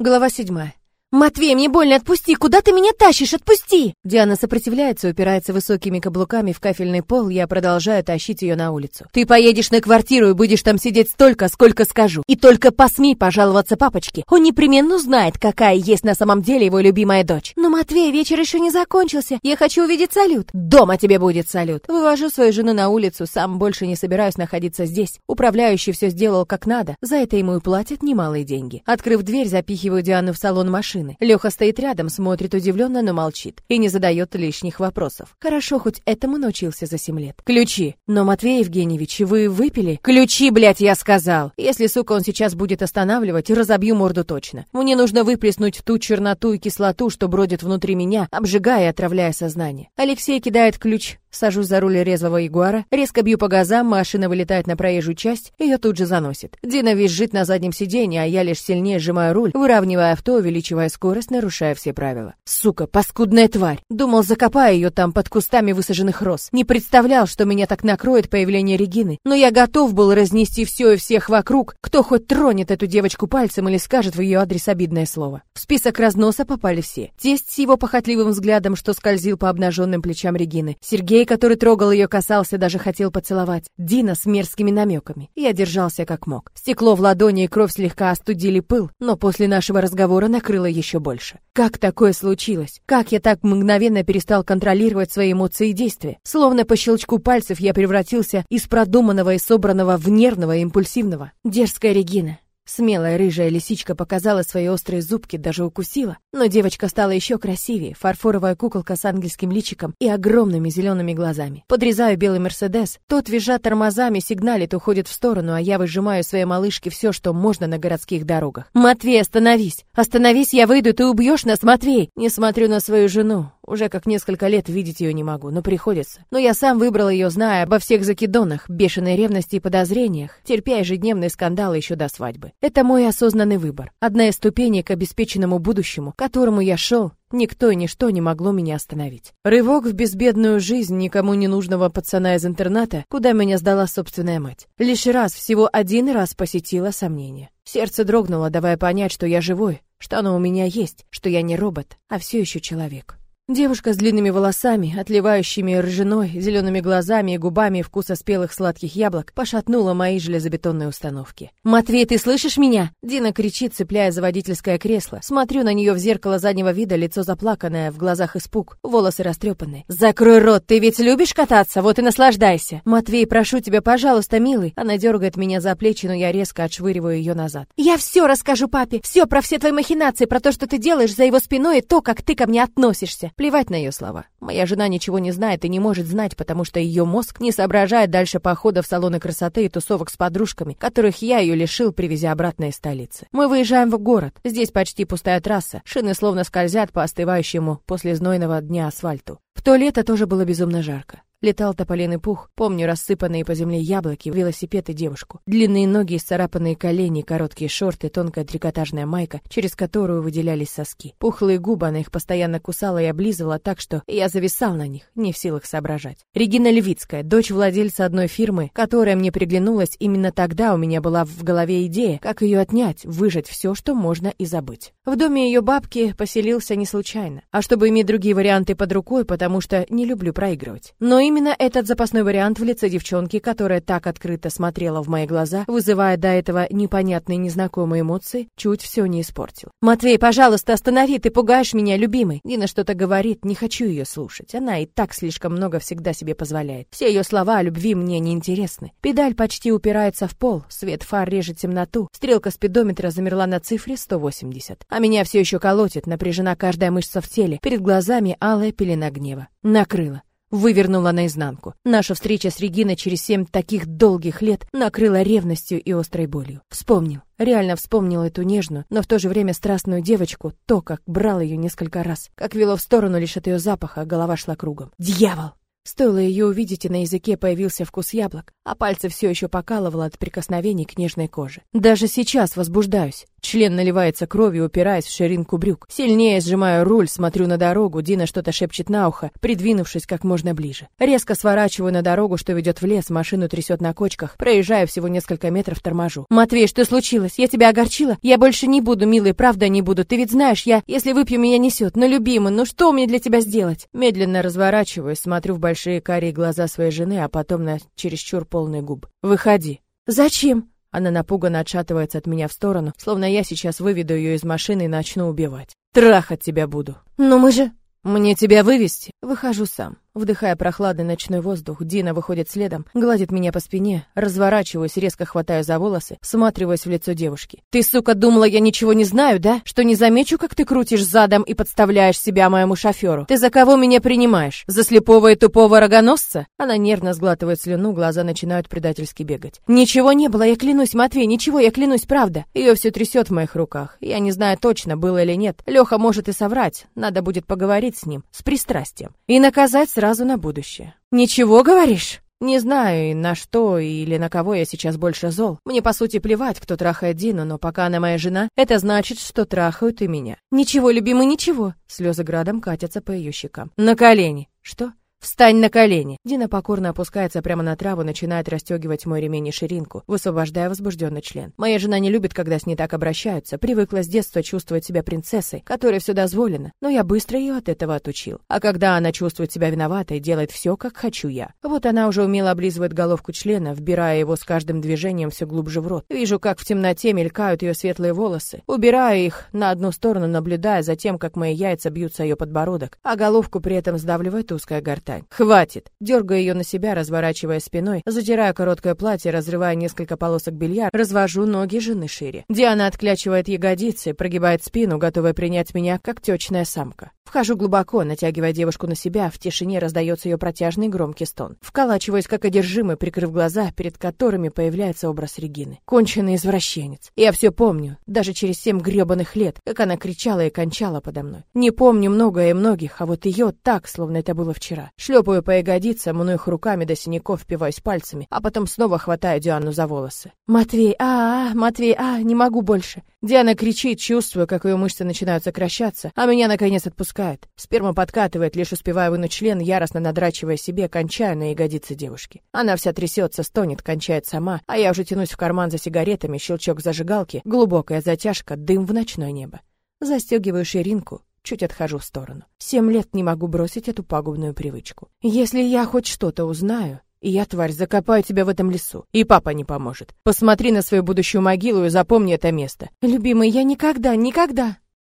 Глава седьмая. «Матвей, мне больно, отпусти! Куда ты меня тащишь? Отпусти!» Диана сопротивляется, упирается высокими каблуками в кафельный пол, я продолжаю тащить ее на улицу. «Ты поедешь на квартиру и будешь там сидеть столько, сколько скажу. И только посмей пожаловаться папочке. Он непременно узнает, какая есть на самом деле его любимая дочь. Но, Матвей, вечер еще не закончился. Я хочу увидеть салют. Дома тебе будет салют. Вывожу свою жену на улицу, сам больше не собираюсь находиться здесь. Управляющий все сделал как надо. За это ему и платят немалые деньги. Открыв дверь, запихиваю Диану в салон машины машины. Леха стоит рядом, смотрит удивленно, но молчит. И не задает лишних вопросов. Хорошо, хоть этому научился за семь лет. Ключи. Но, Матвей Евгеньевич, вы выпили? Ключи, блядь, я сказал. Если, сука, он сейчас будет останавливать, разобью морду точно. Мне нужно выплеснуть ту черноту и кислоту, что бродит внутри меня, обжигая и отравляя сознание. Алексей кидает ключ Сажусь за руль резвого ягуара, резко бью по газам, машина вылетает на проезжую часть, ее тут же заносит. Дина визжит на заднем сиденье, а я лишь сильнее сжимаю руль, выравнивая авто, увеличивая скорость, нарушая все правила. Сука, паскудная тварь! Думал, закопаю ее там под кустами высаженных роз. Не представлял, что меня так накроет появление Регины, но я готов был разнести все и всех вокруг, кто хоть тронет эту девочку пальцем или скажет в ее адрес обидное слово. В список разноса попали все. Тесть с его похотливым взглядом, что скользил по обнаженным плечам Регины, Сергей, который трогал ее, касался, даже хотел поцеловать. Дина с мерзкими намеками. Я держался как мог. Стекло в ладони и кровь слегка остудили пыл, но после нашего разговора накрыло еще больше. Как такое случилось? Как я так мгновенно перестал контролировать свои эмоции и действия? Словно по щелчку пальцев я превратился из продуманного и собранного в нервного и импульсивного. Дерзкая Регина. Смелая рыжая лисичка показала свои острые зубки, даже укусила. Но девочка стала еще красивее, фарфоровая куколка с ангельским личиком и огромными зелеными глазами. Подрезаю белый Мерседес, тот, визжа тормозами, сигналит, уходит в сторону, а я выжимаю своей малышке все, что можно на городских дорогах. «Матвей, остановись! Остановись, я выйду, ты убьешь нас, Матвей!» Не смотрю на свою жену. Уже как несколько лет видеть ее не могу, но приходится. Но я сам выбрал ее, зная обо всех закидонах, бешеной ревности и подозрениях, терпя ежедневные скандалы еще до свадьбы. Это мой осознанный выбор. Одна из ступеней к обеспеченному будущему, к которому я шел, Никто и ничто не могло меня остановить. Рывок в безбедную жизнь никому не нужного пацана из интерната, куда меня сдала собственная мать. Лишь раз, всего один раз посетила сомнение. Сердце дрогнуло, давая понять, что я живой, что оно у меня есть, что я не робот, а все еще человек. Девушка с длинными волосами, отливающими ржаной, зелеными глазами и губами вкуса спелых сладких яблок, пошатнула мои железобетонные установки. «Матвей, ты слышишь меня?» Дина кричит, цепляя за водительское кресло. Смотрю на нее в зеркало заднего вида, лицо заплаканное, в глазах испуг, волосы растрепанные. «Закрой рот, ты ведь любишь кататься? Вот и наслаждайся!» «Матвей, прошу тебя, пожалуйста, милый!» Она дергает меня за плечи, но я резко отшвыриваю ее назад. «Я все расскажу папе! Все про все твои махинации, про то, что ты делаешь за его спиной и то, как ты ко мне относишься!» Плевать на ее слова. Моя жена ничего не знает и не может знать, потому что ее мозг не соображает дальше похода в салоны красоты и тусовок с подружками, которых я ее лишил, привезя обратно из столицы. Мы выезжаем в город. Здесь почти пустая трасса. Шины словно скользят по остывающему после знойного дня асфальту. В то лето тоже было безумно жарко. Летал тополиный пух, помню рассыпанные по земле яблоки, велосипед и девушку. Длинные ноги, исцарапанные колени, короткие шорты, тонкая трикотажная майка, через которую выделялись соски. Пухлые губы она их постоянно кусала и облизывала так, что я зависал на них, не в силах соображать. Регина Левицкая, дочь владельца одной фирмы, которая мне приглянулась, именно тогда у меня была в голове идея, как ее отнять, выжать все, что можно и забыть. В доме ее бабки поселился не случайно, а чтобы иметь другие варианты под рукой, потому что не люблю проигрывать. Но именно этот запасной вариант в лице девчонки, которая так открыто смотрела в мои глаза, вызывая до этого непонятные незнакомые эмоции, чуть все не испортил. «Матвей, пожалуйста, останови, ты пугаешь меня, любимый!» Дина что-то говорит, не хочу ее слушать. Она и так слишком много всегда себе позволяет. Все ее слова о любви мне не интересны. Педаль почти упирается в пол, свет фар режет темноту, стрелка спидометра замерла на цифре 180. А меня все еще колотит, напряжена каждая мышца в теле, перед глазами алая пелена гнева. Накрыла вывернула наизнанку. Наша встреча с Региной через семь таких долгих лет накрыла ревностью и острой болью. Вспомнил, реально вспомнил эту нежную, но в то же время страстную девочку, то, как брал ее несколько раз, как вело в сторону лишь от ее запаха, а голова шла кругом. Дьявол! Стоило ее увидеть, и на языке появился вкус яблок, а пальцы все еще покалывало от прикосновений к нежной коже. Даже сейчас возбуждаюсь. Член наливается кровью, упираясь в ширинку брюк. Сильнее сжимаю руль, смотрю на дорогу, Дина что-то шепчет на ухо, придвинувшись как можно ближе. Резко сворачиваю на дорогу, что ведет в лес, машину трясет на кочках, проезжаю всего несколько метров, торможу. «Матвей, что случилось? Я тебя огорчила? Я больше не буду, милый, правда не буду. Ты ведь знаешь, я, если выпью, меня несет. Но, любимый, ну что мне для тебя сделать?» Медленно разворачиваюсь, смотрю в большие карие глаза своей жены, а потом на чересчур полный губ. «Выходи». «Зачем?» Она напуганно отшатывается от меня в сторону, словно я сейчас выведу ее из машины и начну убивать. Трахать тебя буду. Но мы же... Мне тебя вывести? Выхожу сам. Вдыхая прохладный ночной воздух, Дина выходит следом, гладит меня по спине, разворачиваюсь, резко хватаю за волосы, всматриваясь в лицо девушки. «Ты, сука, думала, я ничего не знаю, да? Что не замечу, как ты крутишь задом и подставляешь себя моему шоферу? Ты за кого меня принимаешь? За слепого и тупого рогоносца?» Она нервно сглатывает слюну, глаза начинают предательски бегать. «Ничего не было, я клянусь, Матвей, ничего, я клянусь, правда». Ее все трясет в моих руках. Я не знаю точно, было или нет. Леха может и соврать. Надо будет поговорить с ним, с пристрастием. И наказать сразу сразу на будущее. «Ничего, говоришь?» Не знаю, на что или на кого я сейчас больше зол. Мне, по сути, плевать, кто трахает Дину, но пока она моя жена, это значит, что трахают и меня. Ничего, любимый, ничего. Слезы градом катятся по ее щекам. На колени. Что? «Встань на колени!» Дина покорно опускается прямо на траву, начинает расстегивать мой ремень и ширинку, высвобождая возбужденный член. Моя жена не любит, когда с ней так обращаются, привыкла с детства чувствовать себя принцессой, которой все дозволено, но я быстро ее от этого отучил. А когда она чувствует себя виноватой, делает все, как хочу я. Вот она уже умело облизывает головку члена, вбирая его с каждым движением все глубже в рот. Вижу, как в темноте мелькают ее светлые волосы. Убираю их на одну сторону, наблюдая за тем, как мои яйца бьются о ее подбородок, а головку при этом сдавливает узкая гортань гортань. «Хватит!» Дергаю ее на себя, разворачивая спиной, задирая короткое платье, разрывая несколько полосок белья, развожу ноги жены шире. Диана отклячивает ягодицы, прогибает спину, готовая принять меня, как течная самка. Вхожу глубоко, натягивая девушку на себя, в тишине раздается ее протяжный громкий стон. Вколачиваюсь, как одержимый, прикрыв глаза, перед которыми появляется образ Регины. Конченый извращенец. Я все помню, даже через семь гребаных лет, как она кричала и кончала подо мной. Не помню многое и многих, а вот ее так, словно это было вчера. Шлепаю по ягодицам, мну их руками до синяков, впиваюсь пальцами, а потом снова хватаю Диану за волосы. «Матвей, а, а, Матвей, а, не могу больше!» Диана кричит, чувствую, как ее мышцы начинают сокращаться, а меня, наконец, отпускает. Сперма подкатывает, лишь успевая вынуть член, яростно надрачивая себе, кончаю на ягодице девушки. Она вся трясется, стонет, кончает сама, а я уже тянусь в карман за сигаретами, щелчок зажигалки, глубокая затяжка, дым в ночное небо. Застегиваю ширинку, чуть отхожу в сторону. Семь лет не могу бросить эту пагубную привычку. Если я хоть что-то узнаю, и я, тварь, закопаю тебя в этом лесу. И папа не поможет. Посмотри на свою будущую могилу и запомни это место. Любимый, я никогда, никогда